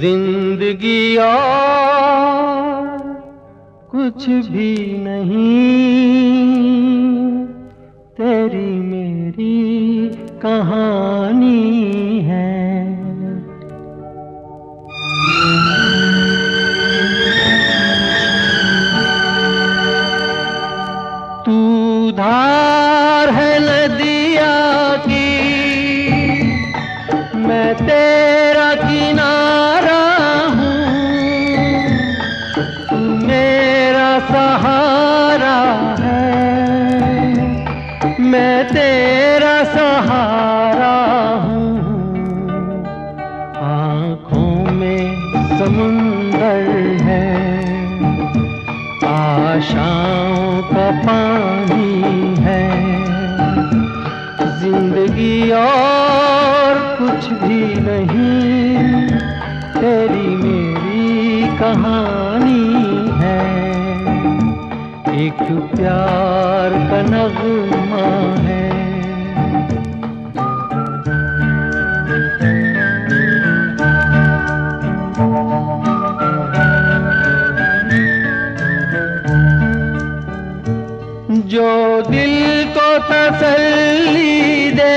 ज़िंदगी कुछ भी नहीं। तेरी मेरी कहानी है। तू धार है नदिया समुंदर है। आशाओं का पानी है। ज़िंदगी और कुछ भी नहीं, तेरी मेरी कहानी है। एक प्यार का नगमा जो दिल को तसल्ली दे,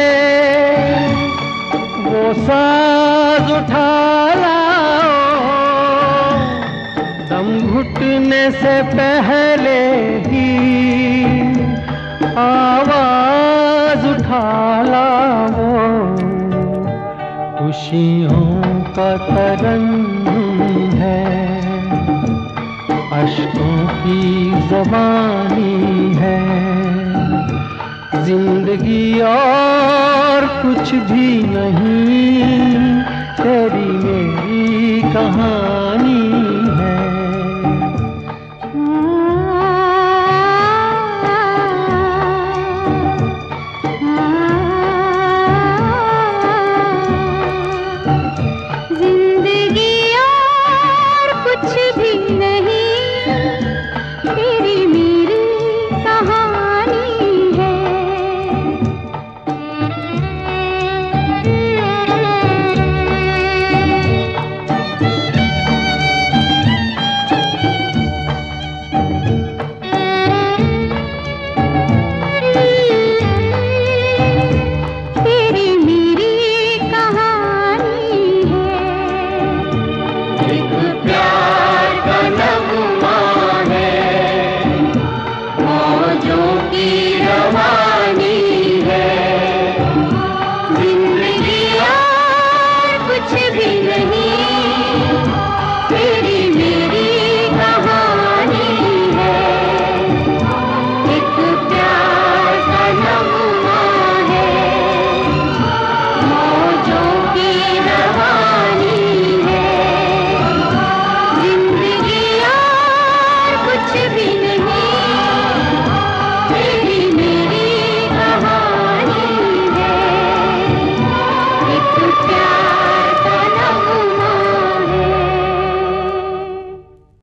वो साज उठा लाओ। दम घुटने से पहले ही आवाज़ उठा लाओ। खुशियों का तरंग है, अशकों की जबानी है। ज़िंदगी और कुछ भी नहीं। तेरी मेरी कहानी।